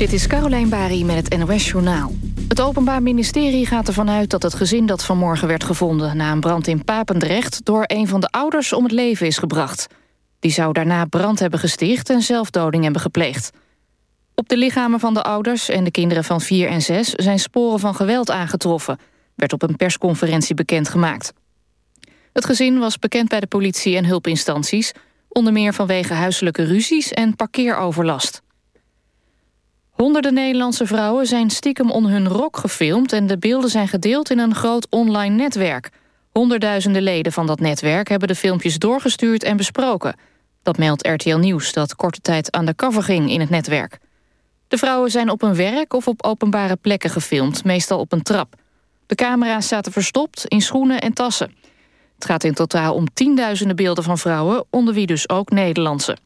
Dit is Caroline Bari met het NOS Journaal. Het Openbaar Ministerie gaat ervan uit dat het gezin dat vanmorgen werd gevonden... na een brand in Papendrecht door een van de ouders om het leven is gebracht. Die zou daarna brand hebben gesticht en zelfdoding hebben gepleegd. Op de lichamen van de ouders en de kinderen van 4 en 6... zijn sporen van geweld aangetroffen, werd op een persconferentie bekendgemaakt. Het gezin was bekend bij de politie en hulpinstanties... onder meer vanwege huiselijke ruzies en parkeeroverlast. Honderden Nederlandse vrouwen zijn stiekem onder hun rok gefilmd... en de beelden zijn gedeeld in een groot online netwerk. Honderdduizenden leden van dat netwerk hebben de filmpjes doorgestuurd en besproken. Dat meldt RTL Nieuws, dat korte tijd aan de cover ging in het netwerk. De vrouwen zijn op een werk of op openbare plekken gefilmd, meestal op een trap. De camera's zaten verstopt in schoenen en tassen. Het gaat in totaal om tienduizenden beelden van vrouwen, onder wie dus ook Nederlandse.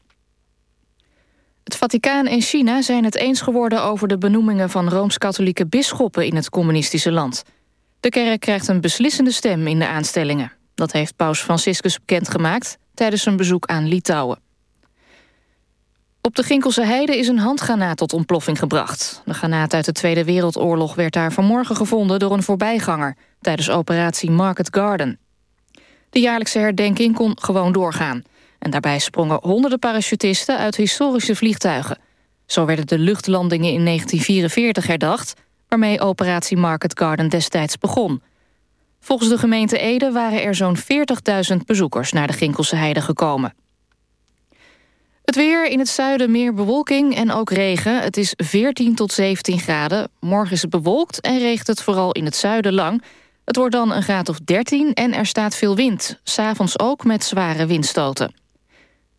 Het Vaticaan en China zijn het eens geworden over de benoemingen van Rooms-Katholieke bisschoppen in het communistische land. De kerk krijgt een beslissende stem in de aanstellingen. Dat heeft paus Franciscus bekendgemaakt tijdens een bezoek aan Litouwen. Op de Ginkelse Heide is een handgranaat tot ontploffing gebracht. De granaat uit de Tweede Wereldoorlog werd daar vanmorgen gevonden door een voorbijganger tijdens operatie Market Garden. De jaarlijkse herdenking kon gewoon doorgaan. En daarbij sprongen honderden parachutisten uit historische vliegtuigen. Zo werden de luchtlandingen in 1944 herdacht... waarmee operatie Market Garden destijds begon. Volgens de gemeente Ede waren er zo'n 40.000 bezoekers... naar de Ginkelse Heide gekomen. Het weer in het zuiden meer bewolking en ook regen. Het is 14 tot 17 graden. Morgen is het bewolkt en regent het vooral in het zuiden lang. Het wordt dan een graad of 13 en er staat veel wind. S'avonds ook met zware windstoten.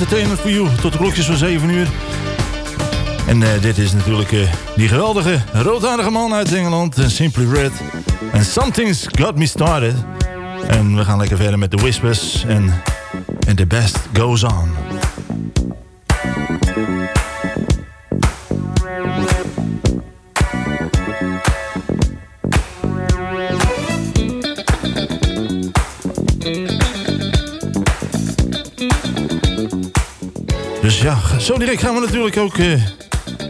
Entertainment for You, tot de klokjes van 7 uur. En uh, dit is natuurlijk uh, die geweldige roodharige man uit Engeland, uh, Simply Red. En Something's Got Me Started. En we gaan lekker verder met The Whispers en The Best Goes On. Zo direct gaan we natuurlijk ook uh,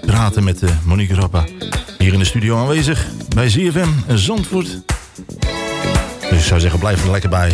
praten met uh, Monique Rappa. Hier in de studio aanwezig bij ZFM Zandvoort. Dus ik zou zeggen, blijf er lekker bij.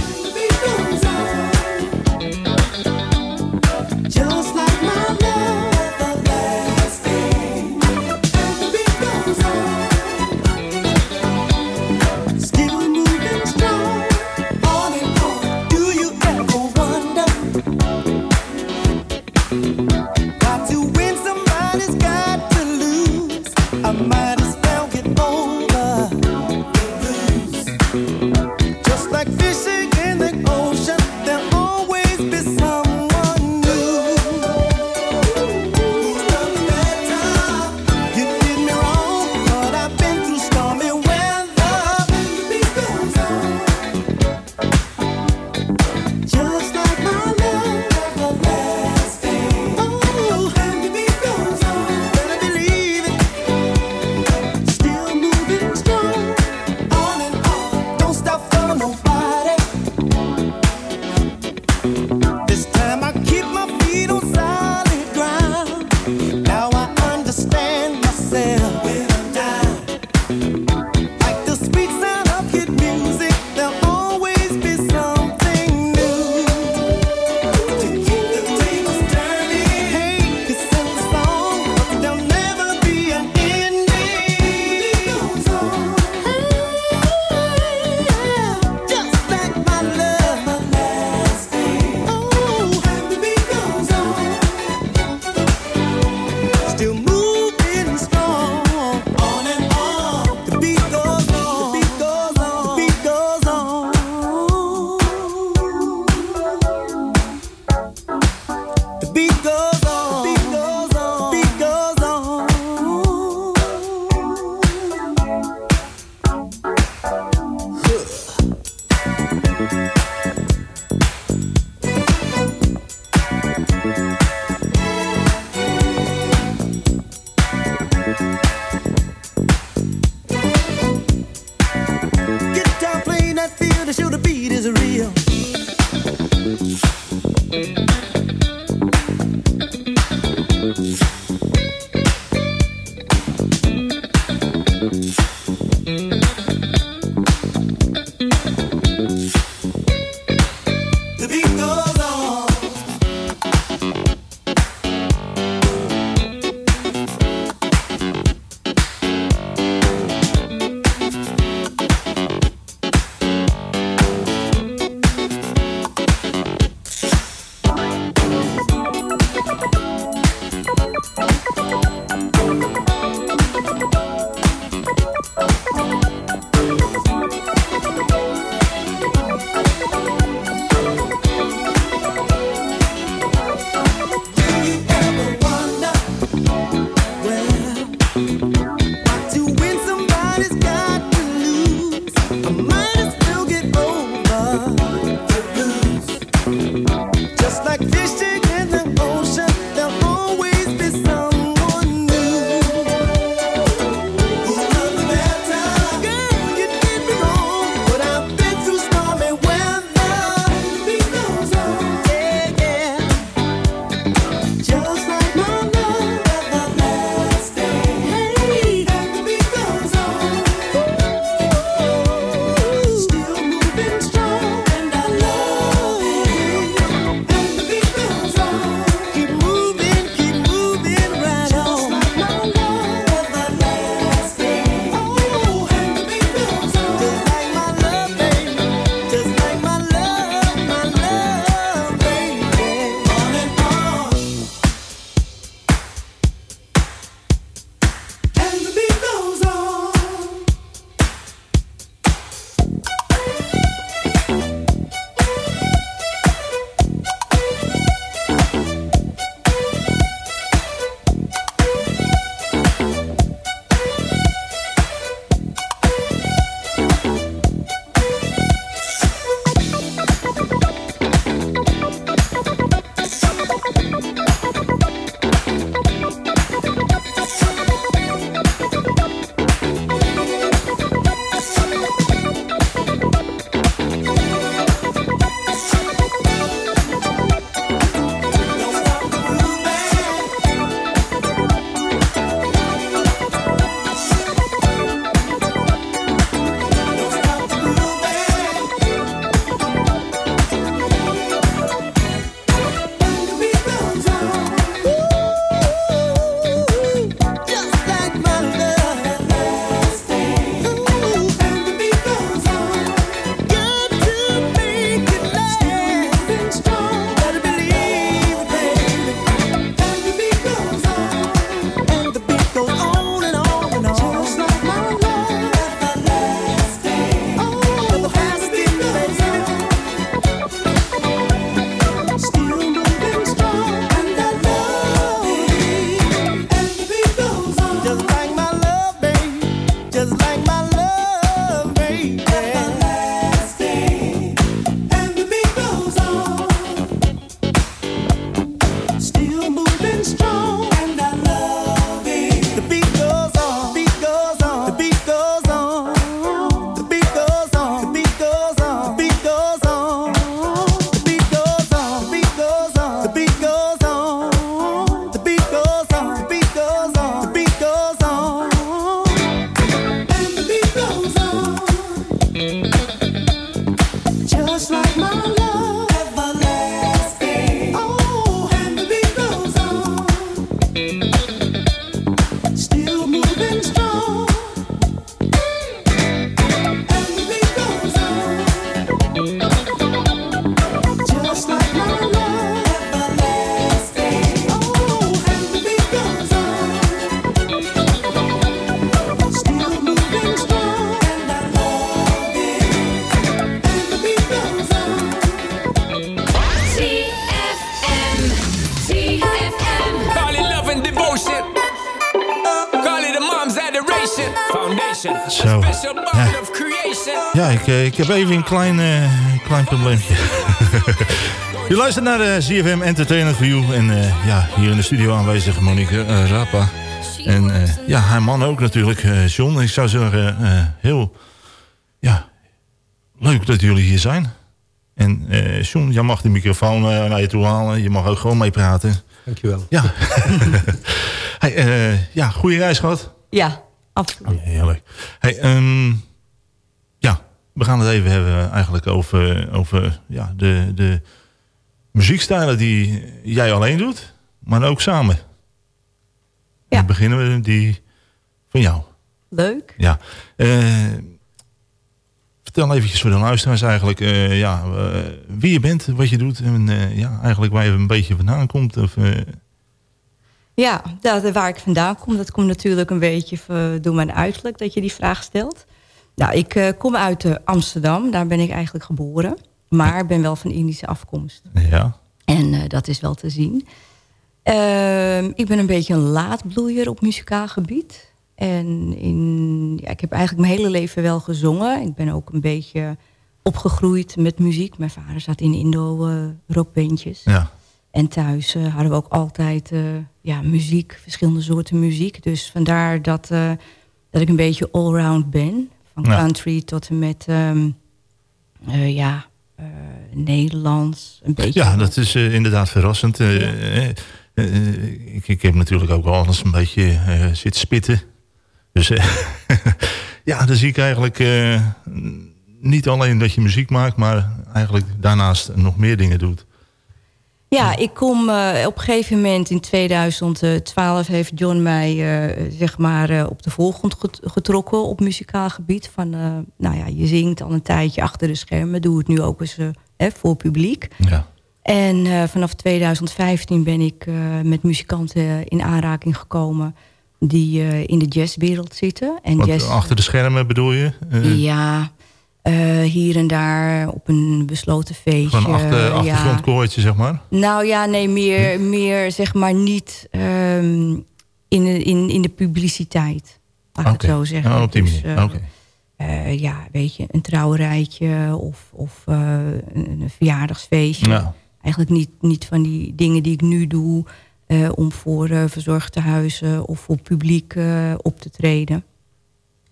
Zo. Ja, ja ik, eh, ik heb even een klein, eh, klein probleempje. Je luistert naar de ZFM Entertainment You. En eh, ja, hier in de studio aanwezig Monique eh, Rapa. En eh, ja, haar man ook natuurlijk, eh, John. Ik zou zeggen, eh, heel ja, leuk dat jullie hier zijn. En eh John, jij mag de microfoon eh, naar je toe halen. Je mag ook gewoon meepraten. Dankjewel. Ja. hey, eh, ja, goede reis gehad. Ja, absoluut. Oh, heerlijk. Hey, ehm, ja, we gaan het even hebben eigenlijk over, over ja, de, de muziekstijlen die jij alleen doet, maar ook samen. Ja. Dan beginnen we die van jou. Leuk. Ja. Eh, vertel eventjes voor de luisteraars eigenlijk eh, ja, eh, wie je bent, wat je doet en ja, eigenlijk waar je een beetje vandaan komt. Of, Ja, dat, waar ik vandaan kom, dat komt natuurlijk een beetje door mijn uiterlijk dat je die vraag stelt. Nou, ik eh, kom uit eh, Amsterdam, daar ben ik eigenlijk geboren. Maar ben wel van Indische afkomst. ja. En eh, dat is wel te zien. Ehm, ik ben een beetje een laadbloeier op muzikaal gebied. En in, ja, ik heb eigenlijk mijn hele leven wel gezongen. Ik ben ook een beetje opgegroeid met muziek. Mijn vader zat in Indo eh rockbandjes. ja. En thuis eh, hadden we ook altijd eh, ja, muziek, verschillende soorten muziek. Dus vandaar dat, eh, dat ik een beetje allround ben. Van Ja. country tot en met ehm, eh, ja, Nederlands. Een beetje Ja, dat is inderdaad verrassend. Ik, ik heb natuurlijk ook alles een beetje eh zitten spitten. Dus ja, dan zie ik eigenlijk niet alleen dat je muziek maakt... maar eigenlijk daarnaast nog meer dingen doet. Ja, ik kom eh, op een gegeven moment in 2012 heeft John mij eh, zeg maar eh, op de voorgrond get- getrokken op muzikaal gebied. Van, nou ja, je zingt al een tijdje achter de schermen, doe het nu ook eens eh, hè, voor publiek. Ja, En vanaf 2015 ben ik met muzikanten in aanraking gekomen die in de jazzwereld zitten. En Want jazz, achter de schermen bedoel je? Ja, eh, hier en daar op een besloten feestje. Gewoon achter, ja. achtergrondkoortje, zeg maar? Nou ja, nee, meer, meer zeg maar niet ehm, in, de, in, in de publiciteit. Laat ik het zo zeggen. Oh, op die Dus, manier. eh, Oké. eh, ja, weet je, een trouwerijtje of, of een, verjaardagsfeestje. Ja. Eigenlijk niet, niet van die dingen die ik nu doe... om voor eh verzorgtehuizen of voor publiek op te treden.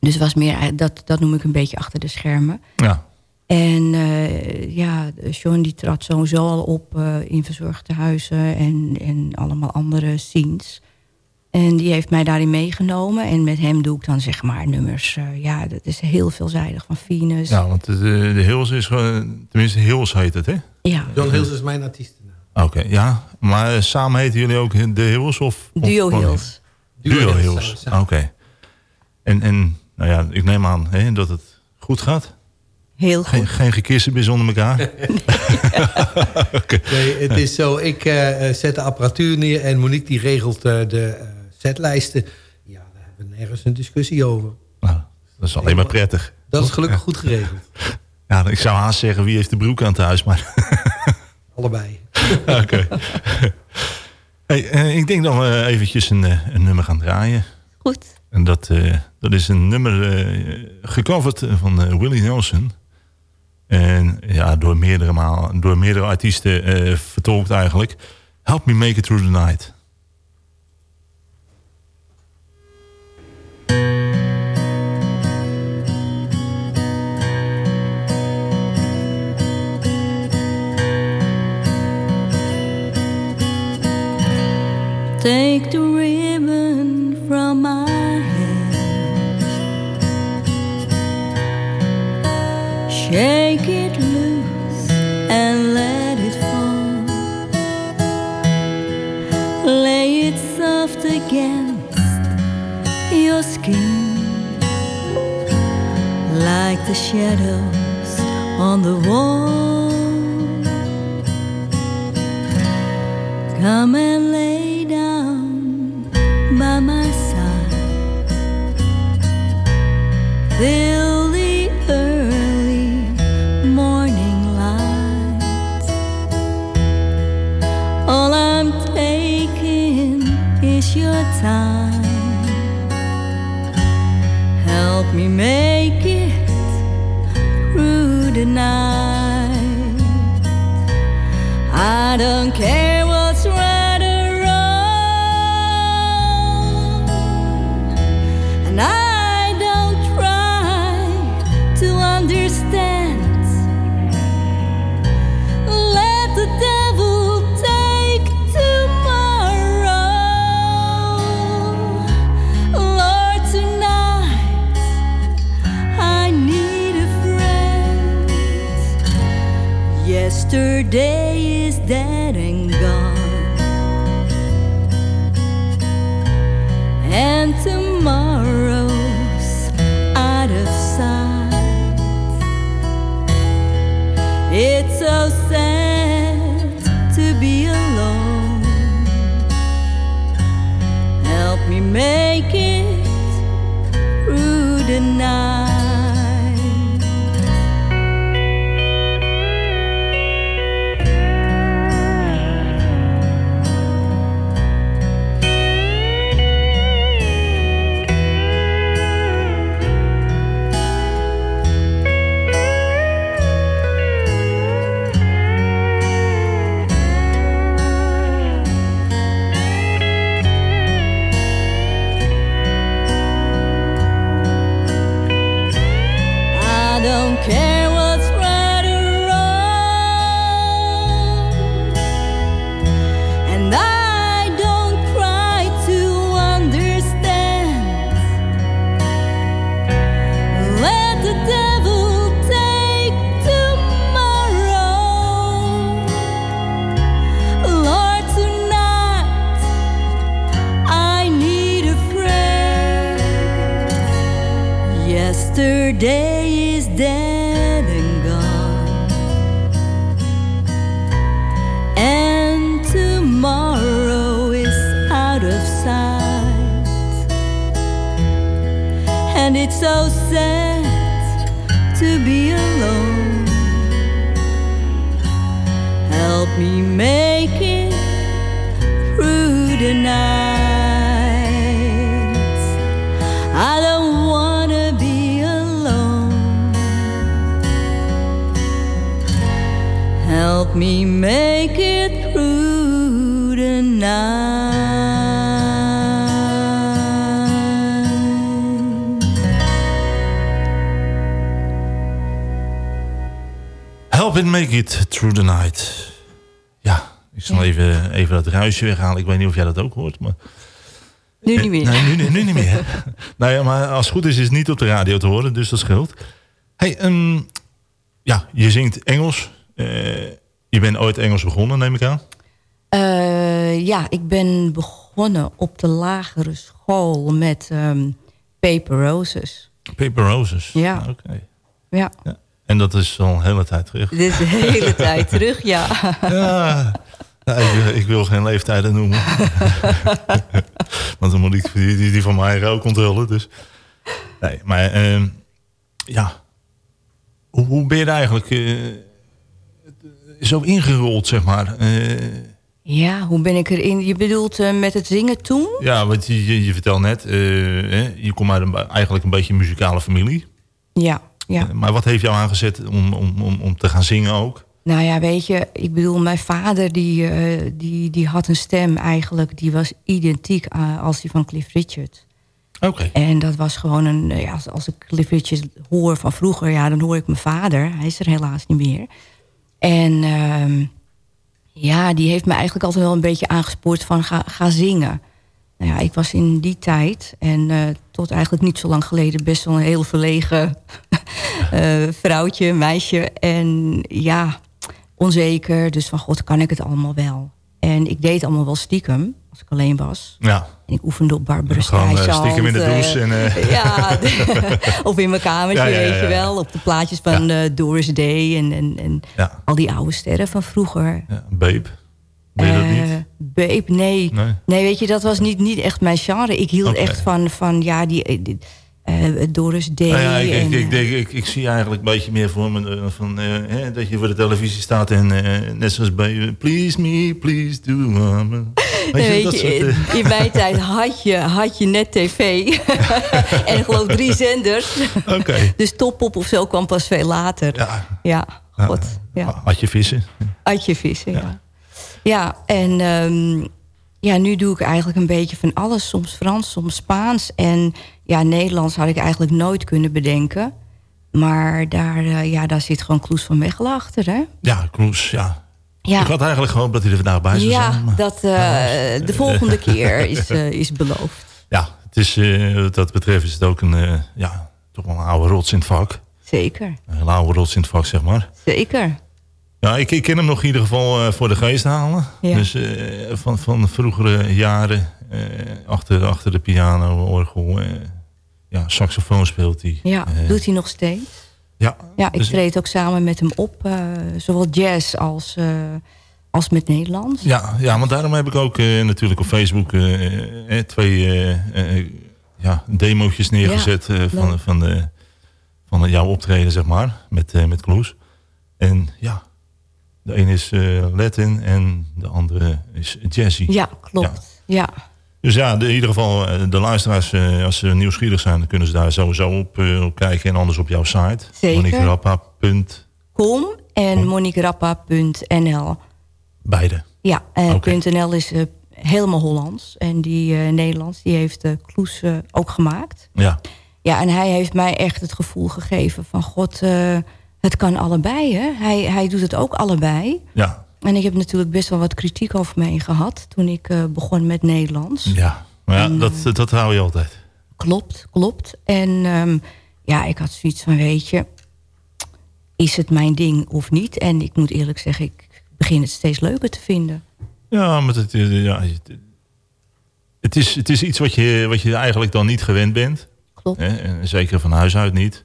Dus het was meer, eh, dat, dat noem ik een beetje achter de schermen. Ja. En eh, ja, Sean die trad sowieso al op eh, in verzorgtehuizen en, en allemaal andere scenes. En die heeft mij daarin meegenomen. En met hem doe ik dan zeg maar nummers. eh, ja, dat is heel veelzijdig. Van Venus. ja, want de, de Hills is gewoon... Tenminste, Hills heet het, hè? Ja, John Hills is mijn artiestennaam. Oké, ja. Maar samen heten jullie ook de Hills? Of, of Duo Hills. Duo, Duo Hills, oké. En, en nou ja, ik neem aan hè, dat het goed gaat. Heel goed. Geen, geen gekissen meer zonder elkaar. Nee, het is zo, ik eh, eh, zet de apparatuur neer en Monique die regelt eh, de eh, setlijsten. Ja, daar hebben we nergens een discussie over. Nou, dat is alleen maar prettig. Dat is gelukkig goed geregeld. Ja, ik zou haast zeggen wie heeft de broek aan thuis, maar Allebei. oké. Hey, ik denk dat we eventjes een, een nummer gaan draaien. Goed. En dat, eh, dat is een nummer eh, gecoverd van eh, Willie Nelson. En ja, door meerdere, maal, door meerdere artiesten vertolkt eigenlijk. Help me make it through the night. Take the the shadows on the wall. Come and lay down by my side. Till the early morning light. All I'm taking is your time. Help me make don't care Yesterday is dead and gone, and tomorrow's Help me make it through the night. Help it make it through the night. Ja, ik zal even, even dat ruisje weghalen. Ik weet niet of jij dat ook hoort, maar... Nu niet meer. Nee, nu, nu, nu niet meer. nou ja, maar als het goed is, is het niet op de radio te horen, dus dat scheelt. Hey, ehm, ja, je zingt Engels. Eh, je bent ooit Engels begonnen, neem ik aan. Eh, ja, ik ben begonnen op de lagere school met ehm, Paper Roses. Paper Roses. Ja. Oké. Ja, En dat is al een hele tijd terug. dit is de hele tijd terug, ja. Ja, ja, ik, wil- ik wil geen leeftijden noemen. Want dan moet ik die, die, die van mij ook onthullen. Dus. Nee, maar ehm, ja. Hoe, hoe ben je eigenlijk eh, zo ingerold, zeg maar? Eh, Ja, hoe ben ik erin? Je bedoelt eh, met het zingen toen? ja, want je, je, je vertelt net, eh, hè, je komt uit een, eigenlijk een beetje een muzikale familie. Ja, ja. Maar wat heeft jou aangezet om, om, om, om te gaan zingen ook? Nou ja, weet je, ik bedoel, mijn vader die, die, die had een stem eigenlijk... die was identiek als die van Cliff Richard. Oké. En dat was gewoon een... Ja, als, als ik Cliff Richard hoor van vroeger, ja, dan hoor ik mijn vader. Hij is er helaas niet meer. En ehm, ja, die heeft me eigenlijk altijd wel een beetje aangespoord van ga, ga zingen. Nou ja, ik was in die tijd en eh, tot eigenlijk niet zo lang geleden best wel een heel verlegen eh, vrouwtje, meisje. En ja, onzeker. Dus van god, kan ik het allemaal wel? En ik deed allemaal wel stiekem, als ik alleen was. Ja, En ik oefende op Barbara Gewoon, eh, Streisand. stiekem in de eh, douche en, eh. ja, of in mijn kamertje, Ja, ja, ja, weet je wel. Op de plaatjes van Doris Day en, en, en al die oude sterren van vroeger. ja. Babe. Ben je dat niet? Babe, nee. Nee. nee. weet je, dat was niet, niet echt mijn genre. Ik hield echt van, van ja, die, die, eh, Doris Day. Nou ja, ik, en, ik, denk- ik, ik zie eigenlijk een beetje meer voor me eh, van, eh, hè, dat je voor de televisie staat en eh, net zoals bij eh, Please me, please do. mama. Weet je, Weet dat je, soort, eh, in, mijn tijd had je, had je net tv. en geloof drie zenders. Oké. Dus Topop of zo kwam pas veel later. Ja. Ja, god. Ja. Had je vissen? Uit je vissen, ja. Ja, en ehm, ja, nu doe ik eigenlijk een beetje van alles. Soms Frans, soms Spaans. En ja, Nederlands had ik eigenlijk nooit kunnen bedenken. Maar daar, eh, ja, daar zit gewoon Kloes van Mechelen achter, hè? Ja, Kloes, ja. Ja. Ik had eigenlijk gehoopt dat hij er vandaag bij zou Ja, zijn. maar- dat eh, de volgende keer is, eh, is beloofd. Ja, het is, eh, wat dat betreft is het ook een, eh, ja, toch wel een oude rots in het vak. Zeker, Een oude rots in het vak, zeg maar. zeker. Ja, ik, ik ken hem nog in ieder geval eh, voor de geest halen. Ja. Dus eh, van, van vroegere jaren, eh, achter, achter de piano, orgel, eh, ja, saxofoon speelt hij. Ja, Eh, doet hij nog steeds. ja, Ja, ik dus- treed ook samen met hem op. eh, zowel jazz als, eh, als met Nederlands. Ja, ja, want daarom heb ik ook eh, natuurlijk op Facebook eh, eh, twee eh, eh, ja, demo's neergezet Ja, eh, van, van, de, van jouw optreden, zeg maar, met, eh met Kloes. En ja, de een is eh, Latin en de andere is jazzy. Ja, klopt. Ja. Dus ja, de, in ieder geval, eh, de luisteraars, eh, als ze nieuwsgierig zijn, dan kunnen ze daar sowieso op, eh, op kijken. En anders op jouw site. Zeker. moniquerappa.beide. Com en moniquerappa.nl. Ja, eh, Oké. .nl is helemaal Hollands. En die Nederlands, die heeft Kloes ook gemaakt. Ja, Ja, en hij heeft mij echt het gevoel gegeven van... God, het kan allebei, hè? Hij, hij doet het ook allebei. ja, En ik heb natuurlijk best wel wat kritiek over heen gehad... toen ik eh, begon met Nederlands. ja. Maar ja, En, dat, dat hou je altijd. Klopt, klopt. En ehm, ja, ik had zoiets van, weet je... is het mijn ding of niet? En ik moet eerlijk zeggen, ik begin het steeds leuker te vinden. Ja, maar het, eh, ja, het- het, is, het is iets wat je, wat je eigenlijk dan niet gewend bent. Klopt. Hè? En zeker van huis uit niet.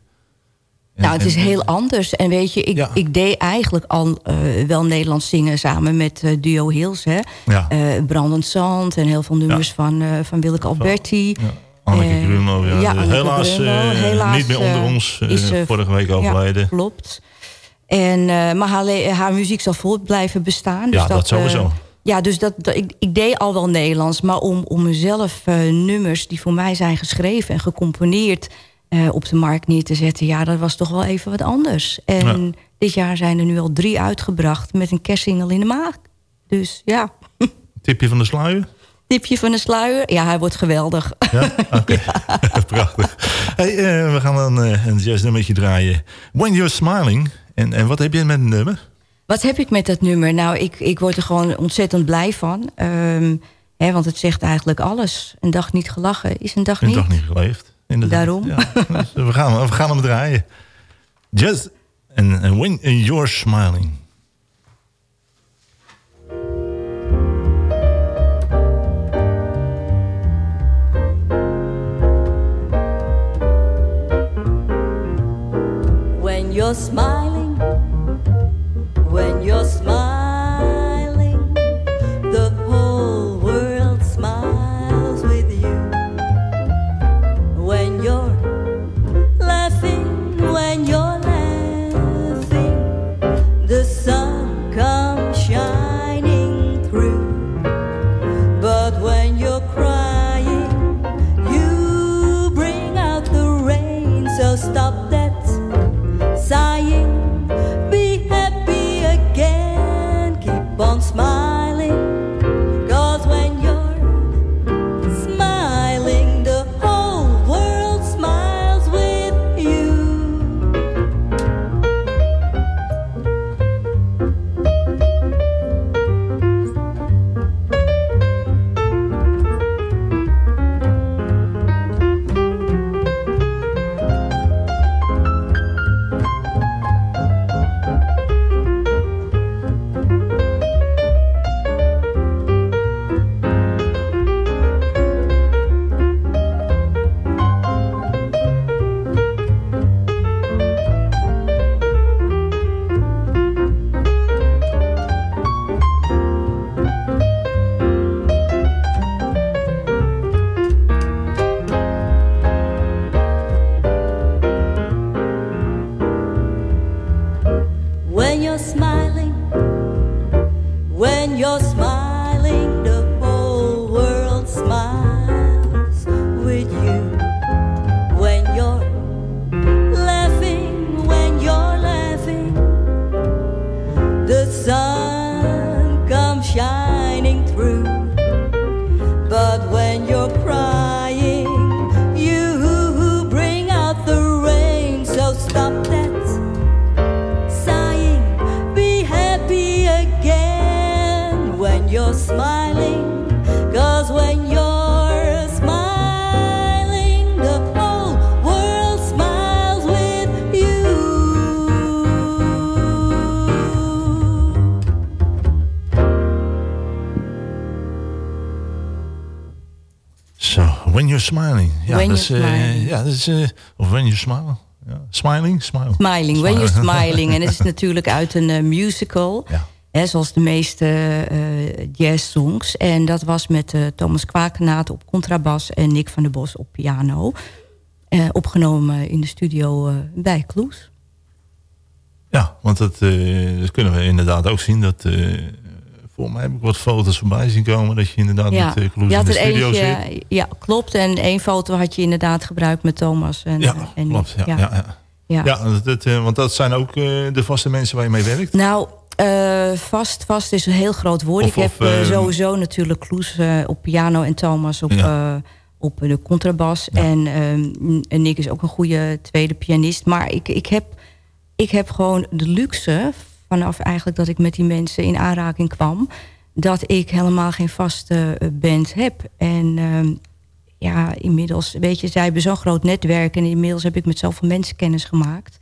Nou, het is heel anders. En weet je, ik, Ja. ik deed eigenlijk al eh, wel Nederlands zingen... samen met eh, Duo Hills, hè. Ja. Eh, Brandend Zand en heel veel nummers van, van Willeke Alberti. Ja. Anneke ja. Anneke helaas, helaas, niet meer onder ons. is, vorige week overleden. Ja, klopt. En, maar haar, muziek zal voort blijven bestaan. Dus Ja, dat sowieso. ja, dus dat, dat- ik, ik deed al wel Nederlands. Maar om, om mezelf nummers die voor mij zijn geschreven en gecomponeerd... eh, op de markt neer te zetten, ja, dat was toch wel even wat anders. En Ja. dit jaar zijn er nu al drie uitgebracht met een kerstsingel in de maag. Dus ja, Tipje van de sluier? tipje van de sluier. Ja, hij wordt geweldig. Ja? Oké, prachtig. Hey, eh, we gaan dan eh, een jazznummertje draaien. When You're Smiling. En, en wat heb je met een nummer? Wat heb ik met dat nummer? Nou, ik, ik word er gewoon ontzettend blij van. Ehm, hè, want het zegt eigenlijk alles. Een dag niet gelachen is een dag Een niet. dag niet geleefd. Inderdaad. Daarom. Ja, dus we, gaan, we gaan hem draaien. Just and, and when you're smiling. When you're smiling, ja, dat is, eh, of When You Smile. Ja. Smiling? Smile. Smiling, When You're Smiling. En het is natuurlijk uit een eh, musical. Ja. Hè, zoals de meeste eh jazz-songs. En dat was met Thomas Kwakenaat op contrabas... en Nick van der Bos op piano. Opgenomen in de studio bij Kloes. Ja, want dat, dat kunnen we inderdaad ook zien. Dat, voor mij heb ik wat foto's voorbij zien komen... dat je inderdaad Ja, met uh, je in de studio zit. eentje, ja, klopt. En één foto had je inderdaad gebruikt met Thomas. En, Ja, en klopt. Ja, ja. Ja, Ja. ja. dat, eh, want dat zijn ook eh, de vaste mensen waar je mee werkt. Nou, eh, vast, vast is een heel groot woord. Of- ik heb eh, eh, sowieso natuurlijk Kloes eh, op piano en Thomas op, Ja. eh, op de contrabas. En, ehm, en Nick is ook een goede tweede pianist. Maar ik, ik, heb, ik heb gewoon de luxe, vanaf eigenlijk dat ik met die mensen in aanraking kwam... dat ik helemaal geen vaste eh, band heb. En ehm, ja, inmiddels, weet je, zij hebben zo'n groot netwerk... en inmiddels heb ik met zoveel mensen kennis gemaakt...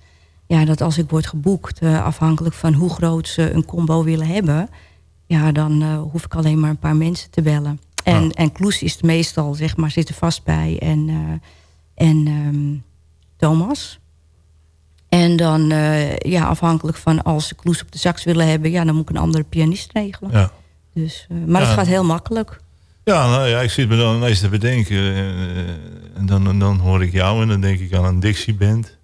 ja, dat als ik word geboekt, eh, afhankelijk van hoe groot ze een combo willen hebben... ja, dan eh, hoef ik alleen maar een paar mensen te bellen. En, Ja. en Kloes is meestal, zeg maar, zit er vast bij. En, en ehm, Thomas. En dan, eh, ja, afhankelijk van als ze Kloes op de sax willen hebben... ja, dan moet ik een andere pianist regelen. Ja. Dus, eh, maar Ja. het gaat heel makkelijk. Ja, nou ja, ik zit me dan ineens te bedenken. eh, en dan, en dan hoor ik jou en dan denk ik aan een Dixie-band.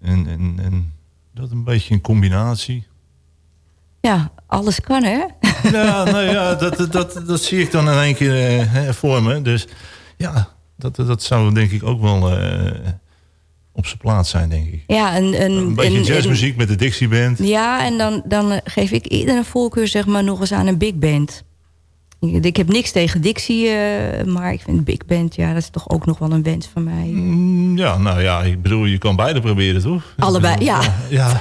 En, en, en dat een beetje een combinatie. Ja, alles kan, hè? Ja, nou ja, dat, dat, dat, dat zie ik dan in één keer eh, voor me. Dus ja, dat, dat zou denk ik ook wel eh, op zijn plaats zijn, denk ik. Ja, een, een, Een beetje jazzmuziek met de Dixie-band. Ja, en dan, dan geef ik eerder een voorkeur zeg maar, nog eens aan een big band. Ik, ik heb niks tegen Dixie, eh, maar ik vind big band, ja, dat is toch ook nog wel een wens van mij. Mm, Ja, nou ja, ik bedoel, je kan beide proberen, toch? Allebei, ja. Ja,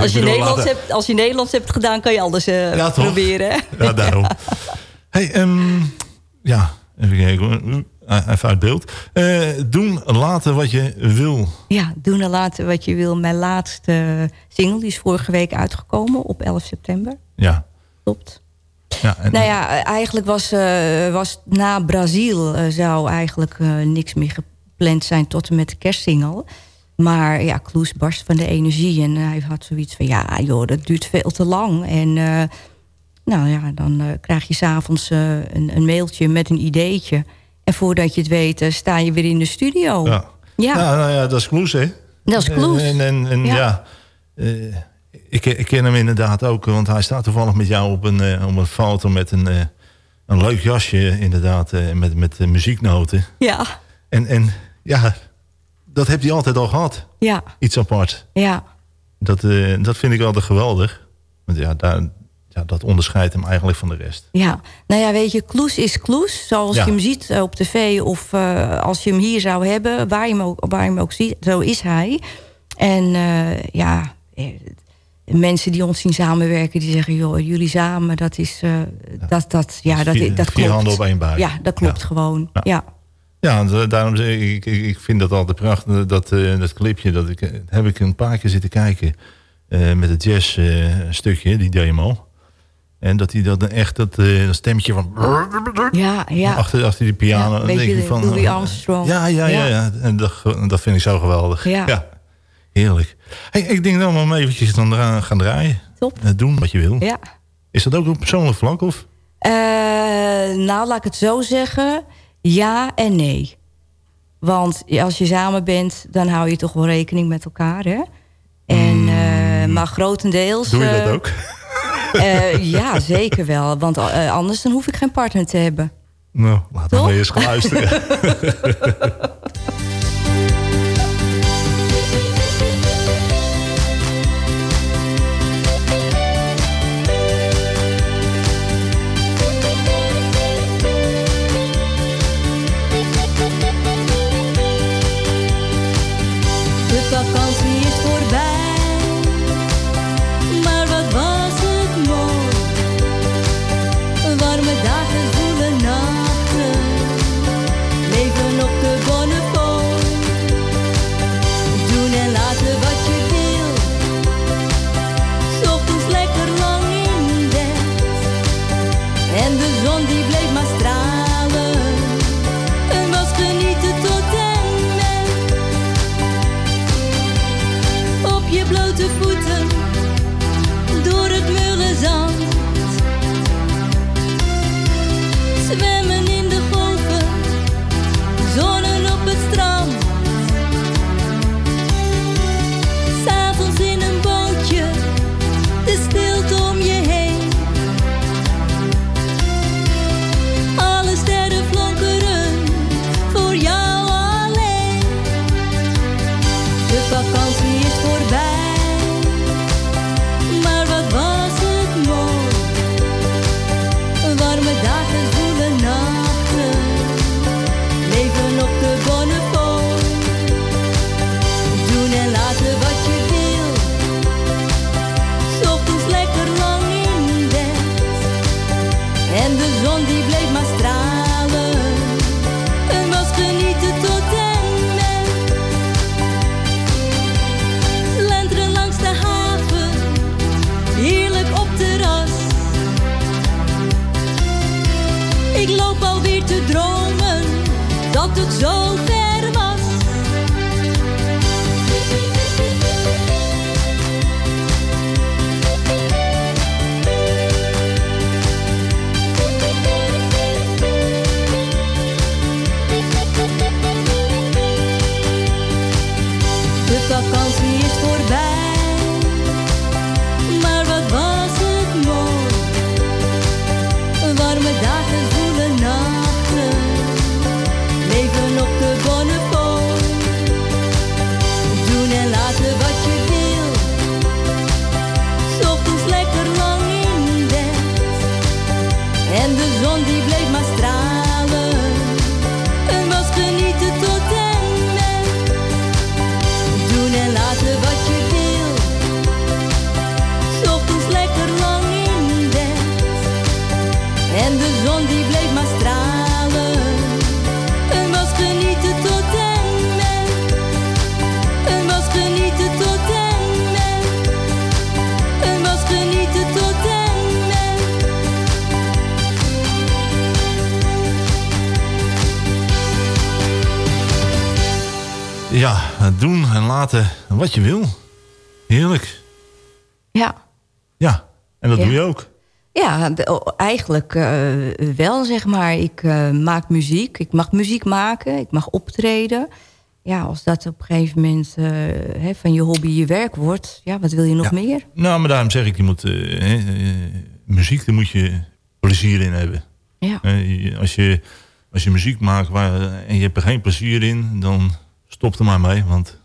Als je, bedoel, Nederlands hebt, als je Nederlands hebt gedaan, kan je alles Ja, toch? proberen. Ja, daarom. Hey, ehm, ja, even kijken Even uit beeld. Eh, doen, laten wat je wil. Ja, doen en laten wat je wil. Mijn laatste single die is vorige week uitgekomen op 11 september. Ja. Klopt. ja en, Nou ja, eh, eigenlijk was, eh, was na Brazil eh, zou eigenlijk eh, niks meer gepland zijn tot en met de kerstsingle. Maar ja, Kloes barst van de energie en hij had zoiets van... ja joh, dat duurt veel te lang. En eh, nou ja, dan eh, krijg je s'avonds eh een, een mailtje met een ideetje. En voordat je het weet, eh, sta je weer in de studio. ja. Ja, nou ja, dat is Kloes, hè? dat is Kloes. En, en, en Ja. ja, eh, ik, ik ken hem inderdaad ook, want hij staat toevallig met jou op een, eh, op een foto met een, een leuk jasje, inderdaad, met, met muzieknoten. Ja, En, en ja, dat heb hij altijd al gehad. ja, Iets apart. ja. Dat, dat vind ik altijd geweldig. Want ja, daar, ja, dat onderscheidt hem eigenlijk van de rest. Ja, nou ja, weet je, Kloes is Kloes. Zoals Ja. je hem ziet eh, op tv of eh, als je hem hier zou hebben, waar je hem ook, waar je hem ook ziet, zo is hij. En eh, ja, mensen die ons zien samenwerken, die zeggen, joh, jullie samen, dat is, eh, dat, dat, ja, dat, vier, dat vier klopt. handen op één buik. Ja, dat klopt Ja. gewoon. Ja. Ja. Ja, da- daarom zeg ik, ik, ik vind dat altijd prachtig, dat, dat clipje. Dat ik, heb ik een paar keer zitten kijken met het jazz stukje, die demo. En dat hij dat dan echt, dat, dat stemmetje van... Ja, ja. Achter, achter die piano. Ja, dan denk je, van, Louis eh, Armstrong. Ja, ja, ja. Ja. ja. En dat, dat vind ik zo geweldig. Ja. heerlijk. Hey, ik denk dat we hem eventjes dan dra- gaan draaien. Top. Eh, doen wat je wil. Ja. Is dat ook op persoonlijk vlak? Of? Nou, laat ik het zo zeggen. Ja en nee. Want als je samen bent, dan hou je toch wel rekening met elkaar, hè? En, eh, maar grotendeels... Doe je dat ook? Eh, ja, zeker wel. Want eh, anders dan hoef ik geen partner te hebben. Nou, laten we eens gaan luisteren. wat je wil. Heerlijk. Ja. Ja, en dat Ja. doe je ook. Ja, eigenlijk eh, wel, zeg maar. Ik eh, maak muziek. Ik mag muziek maken. Ik mag optreden. Ja, als dat op een gegeven moment eh, hè, van je hobby je werk wordt... ja, wat wil je nog Ja. meer? Nou, maar daarom zeg ik, je moet, hè, muziek, daar moet je plezier in hebben. Ja. Als, je, als je muziek maakt waar, en je hebt er geen plezier in, dan stop er maar mee. Want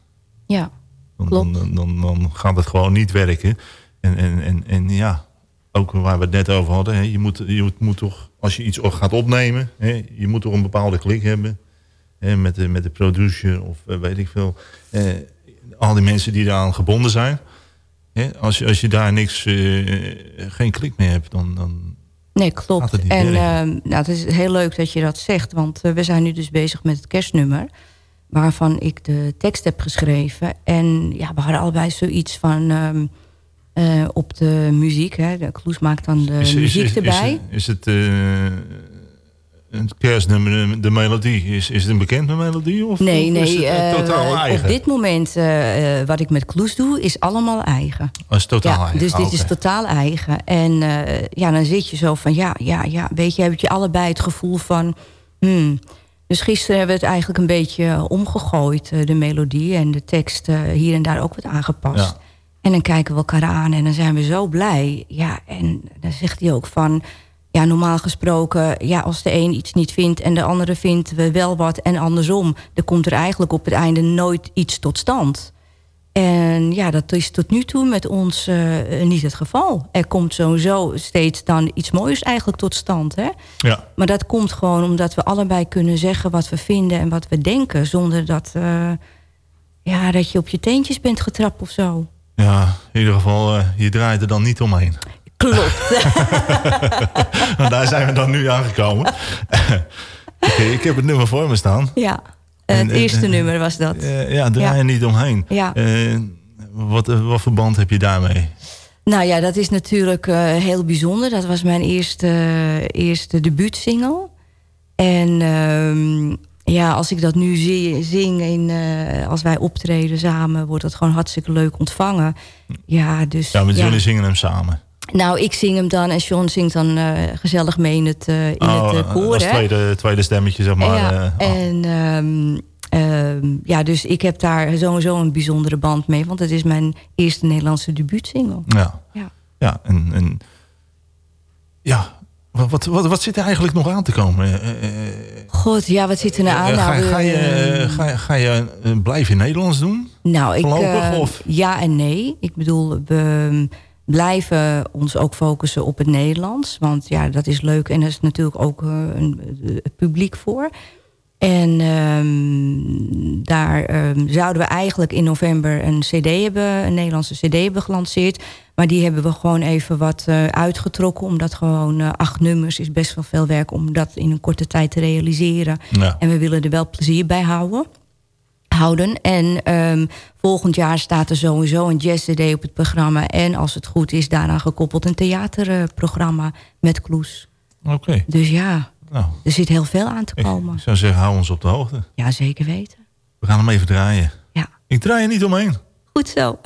Ja, dan, dan, dan, dan gaat het gewoon niet werken. En, en, en, en ja, ook waar we het net over hadden. Hè, je moet, je moet, toch, als je iets gaat opnemen, hè, je moet toch een bepaalde klik hebben. Hè, met, de, met de producer of eh, weet ik veel. Eh, al die mensen die daaraan gebonden zijn. Hè, als, je, als je daar niks, eh, geen klik meer hebt, dan, dan nee, klopt. het En ehm, nou, het is heel leuk dat je dat zegt. Want we zijn nu dus bezig met het kerstnummer. Waarvan ik de tekst heb geschreven. En ja, we hadden allebei zoiets van... ehm, eh, op de muziek. Hè. De Kloes maakt dan de is, muziek is, is, erbij. is het eh, een kerstnummer, de, de melodie, is, is het een bekende melodie? Of, Nee, is nee. het, eh, eh, totaal eigen? Op dit moment, eh, eh, wat ik met Kloes doe, is allemaal eigen. Oh, is totaal ja, eigen. Dus dit Oh, is totaal eigen. En eh, ja, dan zit je zo van, ja, ja, ja. Weet je, heb je allebei het gevoel van... Hmm. Dus gisteren hebben we het eigenlijk een beetje omgegooid, eh, de melodie. En de tekst eh, hier en daar ook wat aangepast. Ja. En dan kijken we elkaar aan en dan zijn we zo blij. Ja, en dan zegt hij ook van... Ja, normaal gesproken, ja, als de een iets niet vindt... en de andere vindt we wel wat en andersom... dan komt er eigenlijk op het einde nooit iets tot stand. En ja, dat is tot nu toe met ons eh, niet het geval. Er komt sowieso steeds dan iets moois eigenlijk tot stand. Hè? Ja, Maar dat komt gewoon omdat we allebei kunnen zeggen wat we vinden en wat we denken... zonder dat, eh, ja, dat je op je teentjes bent getrapt of zo. ja, in ieder geval, eh, je draait er dan niet omheen. Klopt. Want daar zijn we dan nu aangekomen. Oké, ik heb het nummer voor me staan. ja, het eerste nummer was dat. Ja, draai Ja. niet omheen. Ja. Eh, wat, eh, wat voor band heb je daarmee? Nou ja, dat is natuurlijk eh, heel bijzonder. Dat was mijn eerste, eerste debuutsingle. En ehm, ja, als ik dat nu zi- zing, in, als wij optreden samen... wordt dat gewoon hartstikke leuk ontvangen. Ja, dus... Ja. jullie zingen hem samen. Nou, ik zing hem dan en Sean zingt dan eh, gezellig mee in het, eh, in het eh, koor. als hè? tweede, tweede stemmetje, zeg maar. ja, oh. en ehm, ehm, ja, dus ik heb daar sowieso een bijzondere band mee. Want het is mijn eerste Nederlandse debuutsingle. Ja. Ja. Ja, en, en ja, wat, wat, wat, wat zit er eigenlijk nog aan te komen? God, ja, wat zit er nou aan? ga, Nou, ga je, ga, je- ga je blijven Nederlands doen? Nou, ik, of? ja en nee. Ik bedoel, we blijven ons ook focussen op het Nederlands. Want ja, dat is leuk en er is natuurlijk ook eh, een, eh, publiek voor. En ehm, daar ehm, zouden we eigenlijk in november een cd hebben, een Nederlandse cd hebben gelanceerd. Maar die hebben we gewoon even wat eh, uitgetrokken. Omdat gewoon acht nummers is best wel veel werk om dat in een korte tijd te realiseren. Ja. En we willen er wel plezier bij houden houden. En ehm, volgend jaar staat er sowieso een jazz-cd op het programma. En als het goed is, daaraan gekoppeld een theaterprogramma met Kloes. Oké. Dus ja, Nou, Er zit heel veel aan te ik komen. zou zeggen, hou ons op de hoogte. Ja, zeker weten. We gaan hem even draaien. Ja. Ik draai er niet omheen. Goed zo.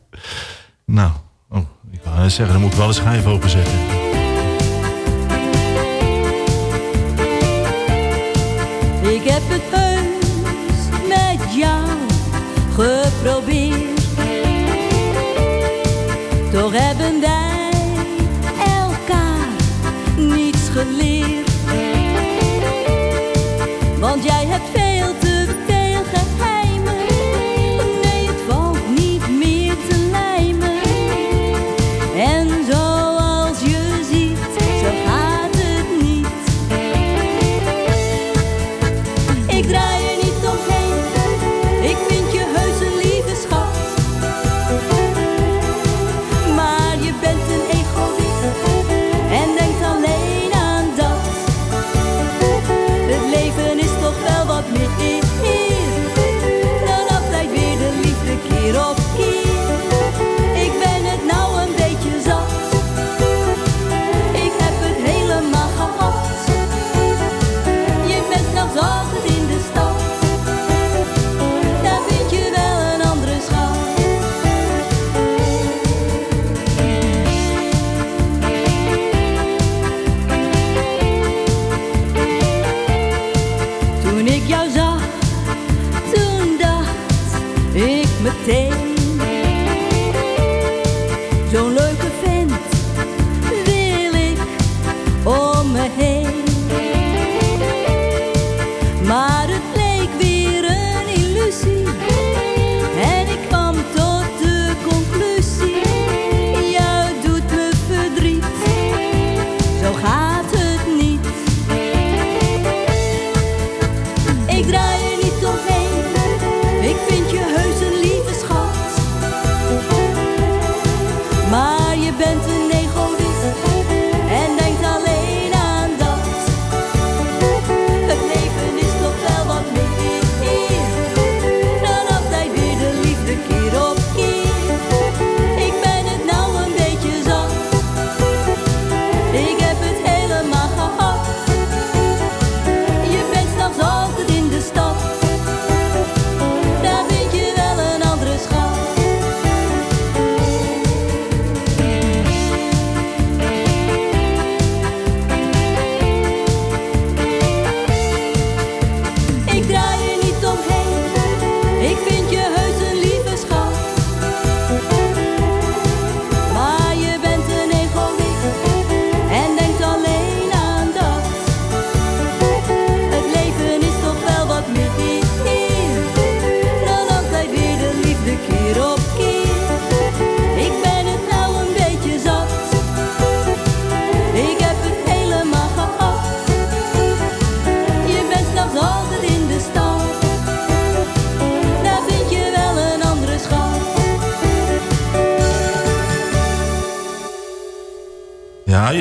Nou, oh, ik wou zeggen, dan moet ik wel een schijf openzetten. Ik heb het reprobé.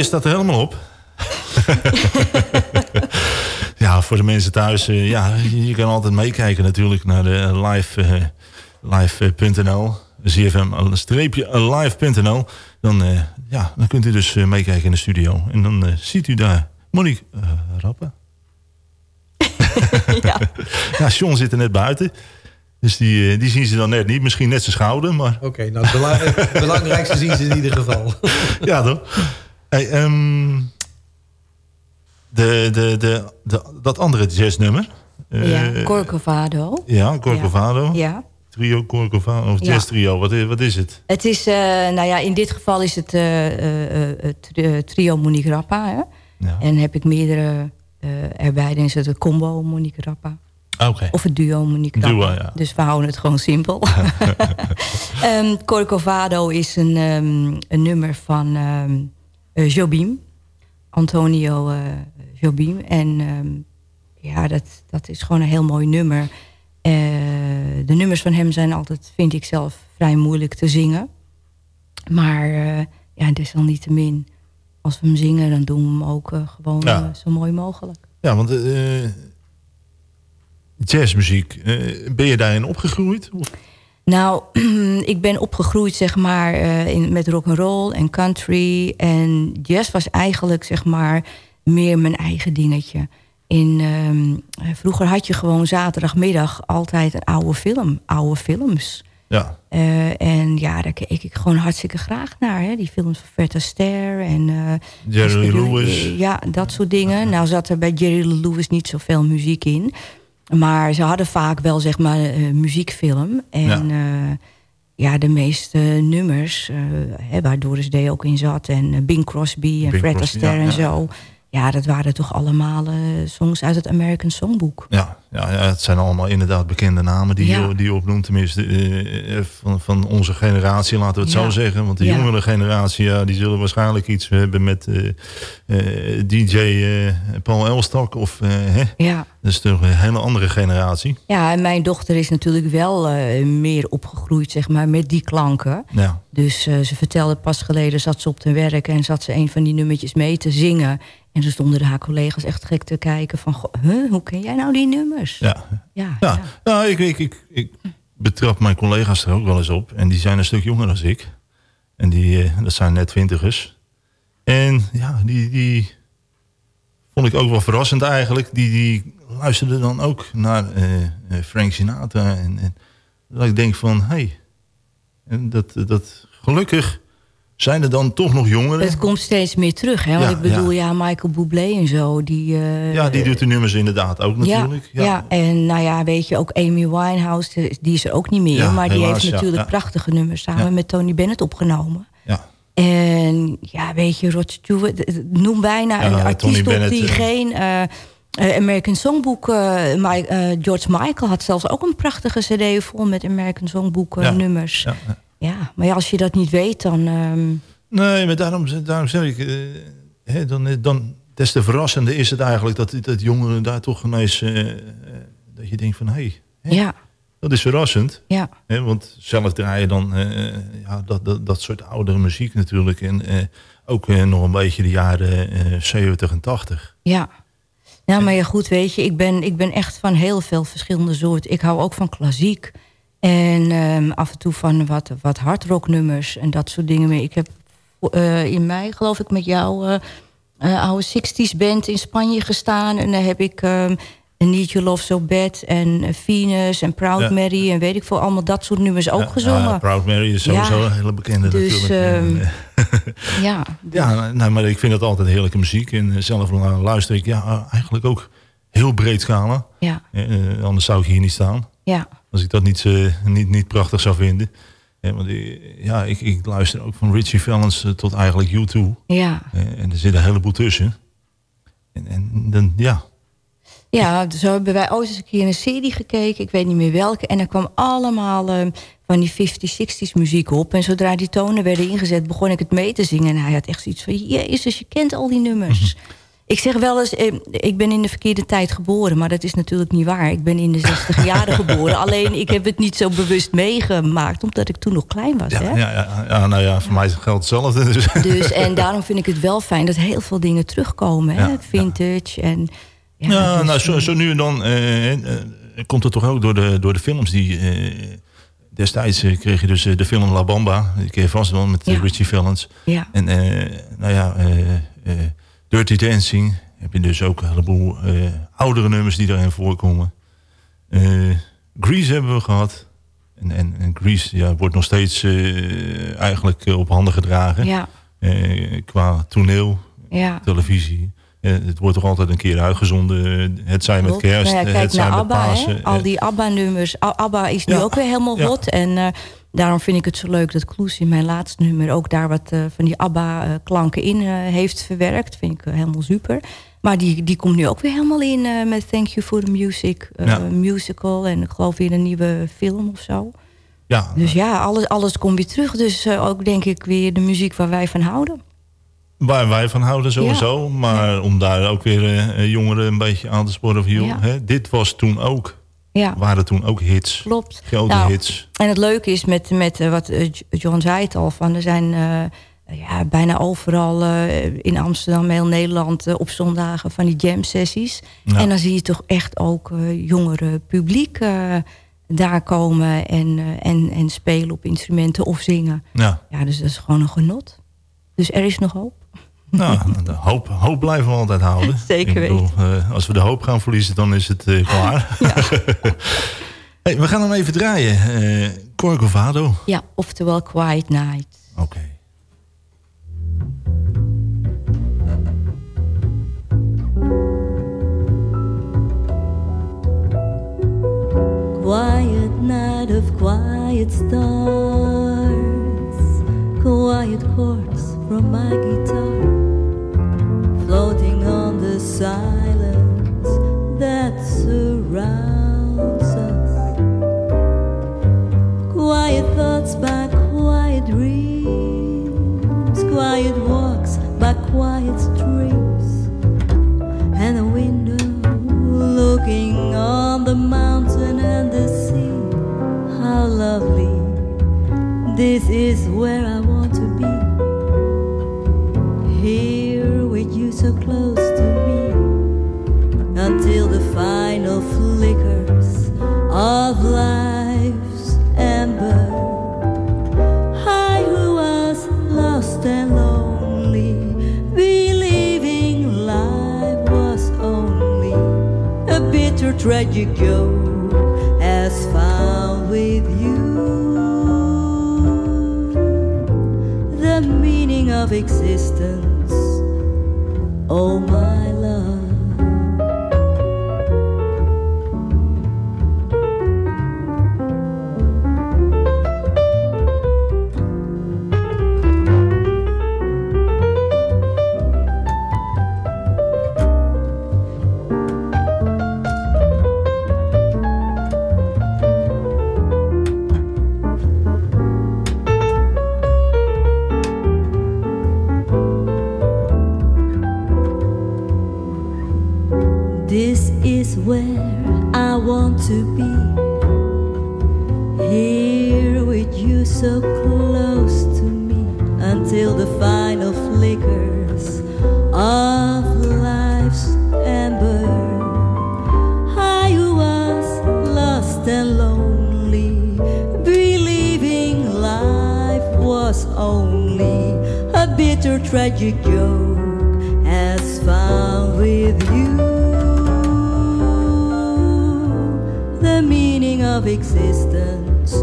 Staat er helemaal op. ja, voor de mensen thuis, eh, ja, je kan altijd meekijken natuurlijk naar de live, eh, live.nl, zfm-live.nl. Dan, eh, ja, dan kunt u dus eh, meekijken in de studio. En dan eh, ziet u daar Monique eh, Rappen. ja. Ja, John zit er net buiten. Dus die, eh, die zien ze dan net niet. Misschien net zijn schouder, maar... Oké, nou het belangrijkste zien ze in ieder geval. ja, toch? Hey, ehm, de, de, de, de, dat andere jazznummer. eh, ja, Corcovado. Ja, Corcovado. Ja. Trio Corcovado, of Ja. jazz trio, wat is, wat is het? Het is, eh, nou ja, in dit geval is het eh, trio Monique Rappa. Hè? Ja. En heb ik meerdere erbij. Dan is het het combo Monique Rappa. Oké. Of het duo Monique Duo, Rappa. ja. Dus we houden het gewoon simpel. Ehm Corcovado is een, ehm, een nummer van Jobim. Antonio eh, Jobim. En ehm, ja, dat, dat is gewoon een heel mooi nummer. Eh, de nummers van hem zijn altijd, vind ik zelf, vrij moeilijk te zingen. Maar ja, desalniettemin, als we hem zingen, dan doen we hem ook gewoon Ja. zo mooi mogelijk. Ja, want jazzmuziek, uh, ben je daarin opgegroeid? Of? Nou, ik ben opgegroeid zeg maar uh, in, met rock and roll en country. En jazz was eigenlijk zeg maar meer mijn eigen dingetje. In, ehm, vroeger had je gewoon zaterdagmiddag altijd een oude film, oude films. Ja, Eh, en ja, daar keek ik gewoon hartstikke graag naar. Hè? Die films van Fred Astaire en... eh, Jerry Lewis. Ja, dat soort dingen. Nou zat er bij Jerry Lewis niet zoveel muziek in. Maar ze hadden vaak wel, zeg maar, eh, muziekfilm. En ja, ja de meeste nummers, eh, hè, waar Doris Day ook in zat... en eh, Bing Crosby en Bing Fred Astaire ja, en zo... Ja, dat waren toch allemaal eh, songs uit het American Songbook. ja, ja, ja, het zijn allemaal inderdaad bekende namen die, Ja. je, die je opnoemt. Tenminste, eh, eh, van, van onze generatie, laten we het Ja. zo zeggen. Want de jongere generatie, ja, die zullen waarschijnlijk iets hebben met DJ Paul Elstak. Of, hè? Ja. Dat is toch een hele andere generatie. Ja, en mijn dochter is natuurlijk wel meer opgegroeid, zeg maar, met die klanken. Ja, Dus ze vertelde pas geleden, zat ze op te werk... en zat ze een van die nummertjes mee te zingen. En toen stonden haar collega's echt gek te kijken van... huh, hoe ken jij nou die nummers? ja. ja, Ja, nou, ik, ik, ik, ik betrap mijn collega's er ook wel eens op. En die zijn een stuk jonger dan ik. En die, eh, dat zijn net twintigers. En ja, die, die vond ik ook wel verrassend eigenlijk. Die, die luisterden dan ook naar eh, eh, Frank Sinatra. En, en dat ik denk van, hé, hey, en dat, dat gelukkig zijn er dan toch nog jongeren. Het komt steeds meer terug, hè? Want Ja, ik bedoel, ja. Michael Bublé en zo, die... eh, ja, die doet de nummers inderdaad ook natuurlijk. Ja, ja. en nou ja, weet je, ook Amy Winehouse, die is er ook niet meer. Maar die helaas, heeft natuurlijk prachtige nummers samen met Tony Bennett opgenomen. ja. En ja, weet je, Rod Stewart, noem bijna een artiest op Bennett, die eh. geen eh, American Songbook... eh, George Michael had zelfs ook een prachtige cd vol met American Songbook nummers. ja, Ja, maar ja, als je dat niet weet, dan... ehm, Nee, maar daarom, daarom zeg ik, eh, hè, dan, dan, des te verrassender is het eigenlijk dat, dat jongeren daar toch ineens, eh, eh, dat je denkt van, hé, hey, hè, ja, dat is verrassend. ja, Hè, want zelf draai je dan eh, ja, dat, dat, dat soort oudere muziek natuurlijk. En eh, ook eh, nog een beetje de jaren eh 70 en 80. ja. Nou, maar ja, goed, weet je, ik ben, ik ben echt van heel veel verschillende soorten. Ik hou ook van klassiek. En ehm, af en toe van wat, wat hardrocknummers en dat soort dingen meer. Ik heb eh, in mei, geloof ik, met jou... eh eh, oude 60s band in Spanje gestaan. En daar heb ik ehm Need Your Love So Bad en Venus en Proud Ja. Mary... en weet ik veel, allemaal dat soort nummers ook gezongen. Ja, Proud Mary is sowieso Ja. een hele bekende Dus, natuurlijk. ehm, eh, ja, Ja, nou, maar ik vind het altijd heerlijke muziek. En zelf luister ik ja, eigenlijk ook heel breed scala. ja, anders zou ik hier niet staan. ja, Als ik dat niet, eh, niet, niet prachtig zou vinden. Ja, want, eh, ja, ik, ik luister ook van Richie Valens eh, tot eigenlijk U2. ja. Eh, en er zit een heleboel tussen. En, en dan, ja, Ja, zo hebben wij ooit eens een keer een serie gekeken. Ik weet niet meer welke. En er kwam allemaal eh, van die 50s, 60s muziek op. En zodra die tonen werden ingezet, begon ik het mee te zingen. En hij had echt zoiets van, jezus, je kent al die nummers. Ik zeg wel eens, eh, ik ben in de verkeerde tijd geboren. Maar dat is natuurlijk niet waar. Ik ben in de 60 jaren geboren. Alleen, ik heb het niet zo bewust meegemaakt. Omdat ik toen nog klein was, ja, hè? ja, ja, ja, nou ja, voor mij geldt hetzelfde. Dus. Dus, en daarom vind ik het wel fijn dat heel veel dingen terugkomen. Hè? Vintage en... Ja, dus, nou, zo, eh, zo nu en dan eh, komt het toch ook door de, door de films die... eh, destijds kreeg je dus de film La Bamba. Die je vast wel met Ja. Richie Valens. Ja, En nou ja, Dirty Dancing heb je dus ook een heleboel eh, oudere nummers die daarin voorkomen. Eh, Grease hebben we gehad. En, en, en Grease ja, wordt nog steeds eh, eigenlijk op handen gedragen. ja, qua toneel, ja. televisie. Het wordt toch altijd een keer uitgezonden. Het zijn met kerst, Nou ja, het zijn met ABBA, al die ABBA-nummers. ABBA is nu ook weer helemaal hot. En daarom vind ik het zo leuk dat Kloes in mijn laatste nummer... ook daar wat eh, van die ABBA-klanken in eh, heeft verwerkt. Vind ik eh, helemaal super. Maar die, die komt nu ook weer helemaal in met Thank You for the Music. Ja. Musical en ik geloof weer een nieuwe film of zo. ja, Dus ja, alles, alles komt weer terug. Dus ook denk ik weer de muziek waar wij van houden. Waar wij van houden sowieso. Maar om daar ook weer jongeren een beetje aan te sporen. Van, joh, Ja. hè, dit was toen ook. Ja, Waren toen ook hits. klopt. Grote Nou, hits. En het leuke is met, met eh, wat eh, John zei het al, van er zijn eh, ja, bijna overal in Amsterdam, heel Nederland, op zondagen van die jam sessies. Ja. En dan zie je toch echt ook eh, jongere publiek daar komen en, en, en spelen op instrumenten of zingen. Ja. Ja, dus dat is gewoon een genot. Dus er is nog hoop. Nou, de hoop, hoop blijven we altijd houden. Zeker bedoel, eh, als we de hoop gaan verliezen, dan is het eh, klaar. hey, we gaan hem even draaien. Eh Corcovado. Ja, oftewel Quiet Night. Oké. Quiet night of quiet stars, quiet chords from my guitar, floating on the silence that surrounds us. Quiet thoughts by quiet dreams, quiet walks by quiet streams, and a window looking on the mountain and the sea. How lovely! This is where I tragic joke as found with you. The meaning of existence, bitter tragic joke has found with you. The meaning of existence,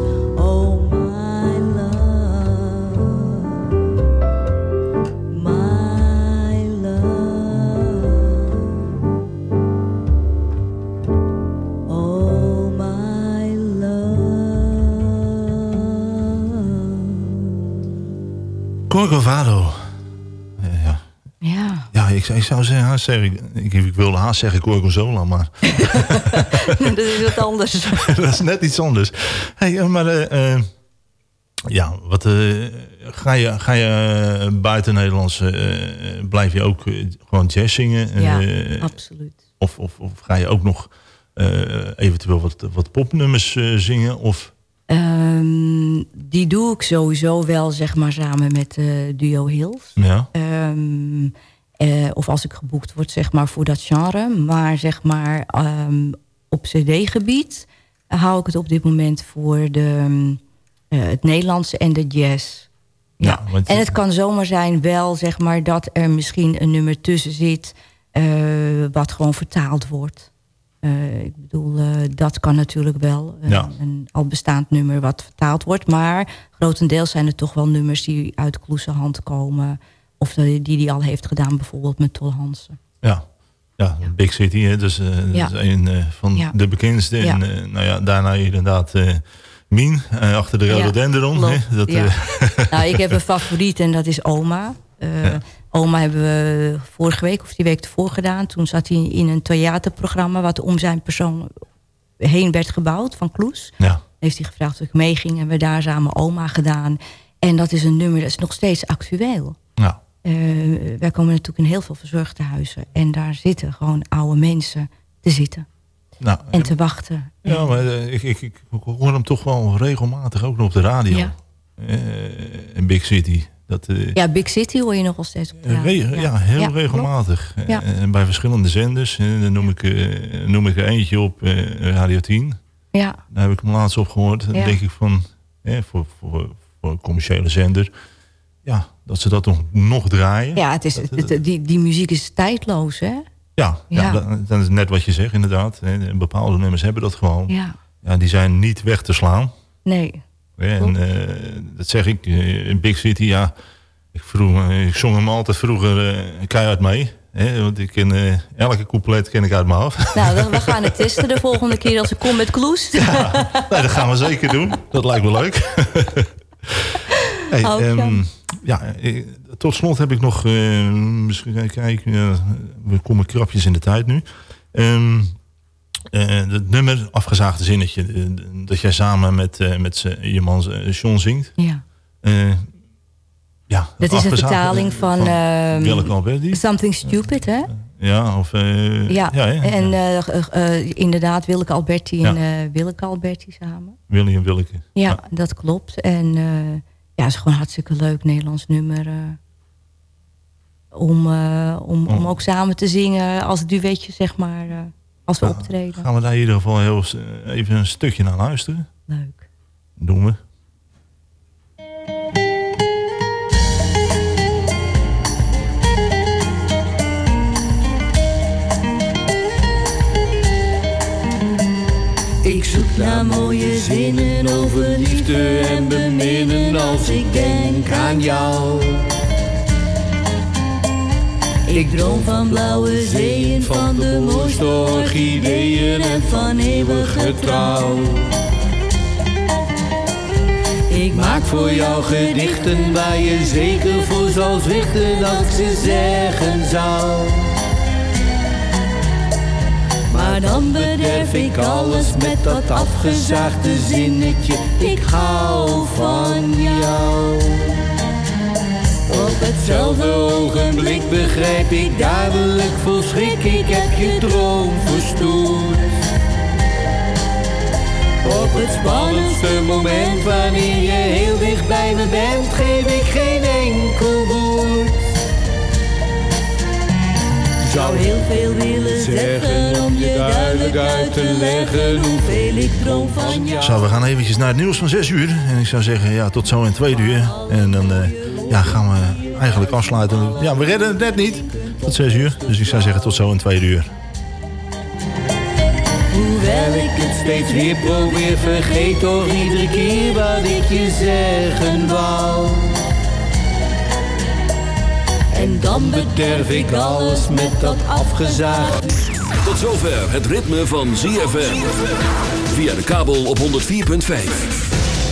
Corcovado. Eh, ja. Ja, Ja, ik, ik zou zeggen, haast zeggen, ik, ik wilde haast zeggen Corcozola, maar dat is wat anders. dat is net iets anders. Hey, eh, maar eh, ja, wat, ga je, ga je buiten Nederlands, blijf je ook gewoon jazz zingen? Ja, absoluut. of, of, of ga je ook nog eventueel wat, wat popnummers zingen? Of, Ehm, die doe ik sowieso wel, zeg maar, samen met eh, Duo Hills. ja, Ehm, eh, of als ik geboekt word, zeg maar, voor dat genre. Maar zeg maar, ehm, op cd-gebied hou ik het op dit moment voor de, eh, het Nederlandse en de jazz. Ja. Ja, want- en het kan zomaar zijn wel, zeg maar, dat er misschien een nummer tussen zit... wat gewoon vertaald wordt. Eh, ik bedoel, eh, dat kan natuurlijk wel. Een, Ja. een al bestaand nummer wat vertaald wordt. Maar grotendeels zijn het toch wel nummers die uit Kloese hand komen. Of die die hij al heeft gedaan, bijvoorbeeld met Tol Hansen. ja. Ja, Big City, hè, dus, eh, dat Ja. is een eh, van de bekendste. En eh, nou ja, daarna inderdaad eh Mien, eh, achter de rhododendron. hè, dat, ja. eh, nou, ik heb een favoriet en dat is Oma. Oma hebben we vorige week of die week ervoor gedaan. Toen zat hij in een theaterprogramma... wat om zijn persoon heen werd gebouwd van Kloes. ja. Heeft hij gevraagd of ik meeging en we daar samen Oma gedaan. En dat is een nummer dat is nog steeds actueel. Ja. Eh, wij komen natuurlijk in heel veel verzorgtehuizen. En daar zitten gewoon oude mensen te zitten Nou, en te wachten. Ja, maar eh, ik, ik, ik hoor hem toch wel regelmatig ook nog op de radio. Ja. Eh, in Big City. Dat, eh, Ja, Big City hoor je nog wel steeds op de re- ja. heel Ja, klopt. regelmatig. Eh, Ja. En bij verschillende zenders. En dan noem ik, eh, noem ik er eentje op eh, Radio 10. Ja, Daar heb ik hem laatst op gehoord. Dan denk ik van, eh, voor, voor, voor een commerciële zender. ja, dat ze dat nog, nog draaien. Ja, het is, het- die, die muziek is tijdloos, hè? Ja, ja. Dat, dat is net wat je zegt inderdaad. Bepaalde nummers hebben dat gewoon. Ja. Ja, die zijn niet weg te slaan. Nee. En eh, dat zeg ik, eh, in Big City, ja... Ik, vroeg, eh, ik zong hem altijd vroeger keihard mee. Hè, want ik ken, elke couplet ken ik uit mijn hoofd. Nou, we, we gaan het testen de volgende keer als ik kom met Kloes. Nee, dat gaan we zeker doen. Dat lijkt me leuk. hey, ehm, ja, tot slot heb ik nog... misschien kijken, we komen krapjes in de tijd nu. Eh, het nummer, afgezaagde zinnetje... eh, dat jij samen met, eh, met je man eh, John zingt. Ja. Eh, ja, Dat is een vertaling van... ehm, Willeke Alberti? Something Stupid, hè? Ja, of... eh, Ja, ja, hè? en eh, eh, eh, inderdaad Willeke Alberti en Ja. eh Willeke Alberti samen. Willy en Willeke. Ja, dat klopt. En eh, ja, het is gewoon een hartstikke leuk Nederlands nummer. eh, om, eh, om, om ook samen te zingen als duetje, zeg maar, eh, als we optreden. Gaan we daar in ieder geval heel, s- even een stukje naar luisteren? Leuk. Doen we. Ik zoek naar mooie zinnen over liefde en beminnen als ik denk aan jou. Ik droom van blauwe zeeën, van de mooiste orchideeën en van eeuwige trouw. Ik maak voor jou gedichten waar je zeker voor zal zwichten als ik ze zeggen zou. Maar dan bederf ik alles met dat afgezaagde zinnetje. Ik hou van jou. Op hetzelfde ogenblik begrijp ik duidelijk vol schrik. Ik heb je droom verstoord. Op het spannendste moment wanneer je heel dicht bij me bent, geef ik geen enkel woord. Zou heel veel willen zeggen om je duidelijk uit te leggen hoeveel ik droom van jou. Zo, we gaan eventjes naar het nieuws van 6 uur. En ik zou zeggen, ja, tot zo in twee uur. En dan eh, ja, gaan we eigenlijk afsluiten. Ja, we redden het net niet. Tot 6 uur. Dus ik zou zeggen, tot zo in twee uur. Hoewel ik het steeds weer probeer, vergeet toch iedere keer wat ik je zeggen wou. En dan bederf ik alles met dat afgezaagde. Tot zover het ritme van ZFM. Via de kabel op 104.5.